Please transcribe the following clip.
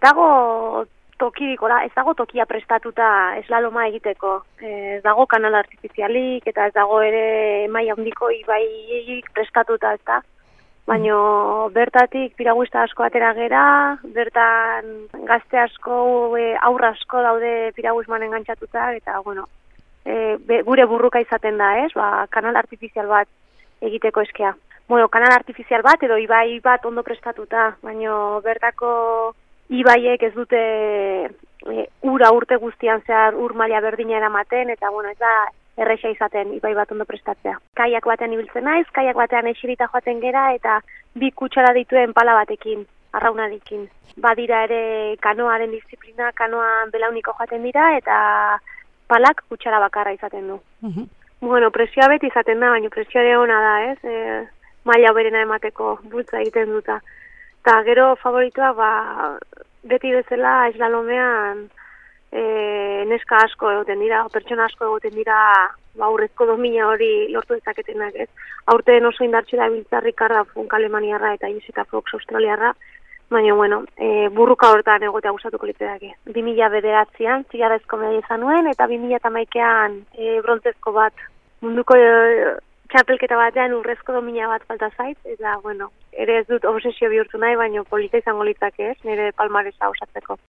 dago tokirikola, ez dago tokia prestatuta eslaloma egiteko. Ez dago kanal artifizialik eta ez dago ere mai handiko ibai prestatuta, ez da. Baina bertatik piraguista asko atera gera, bertan gazte asko, e, aurra asko daude piragusmanen gantzatuta, eta bueno, e, gure burruka izaten da, ez, ba, kanal artifizial bat egiteko eskea. Bueno, kanal artifizial bat edo ibai bat ondo prestatuta, baina bertako ibaiek ez dute e, ura urte guztian zehar ur maila berdina eramaten, eta bueno, ez da erresa izaten ibai bat ondo prestatzea. Kaiak batean ibiltzen naiz, kaiak batean esirita joaten gera, eta bi kutsara dituen pala batekin, arraunarekin. Badira ere kanoaren disiplina, kanoan belauniko joaten dira, eta palak kutsara bakarra izaten du. Bueno, presioa beti izaten da, baina presioa ere ona da, ez? E, maila berena emateko bultza egiten duta. Eta gero favoritoa, ba, beti bezala eslalomean e, neska asko egoten dira, pertsona asko egoten dira ba, urrezko domina hori lortu dezaketenak, ez? Aurten oso indartxe da biltzarri karra funk alemaniarra eta Jessica Fox australiarra, baina, bueno, e, burruka hortan egotea gustatuko litzeak. 2000 bederatzean, zigarrezko media izan nuen, eta 2000 eta maikean e, brontzezko bat munduko e, txapelketa batean urrezko domina bat falta zait, eta, bueno, ere ez dut obsesio bihurtu nahi, baina polita izango litzake ez, nire palmaresa osatzeko.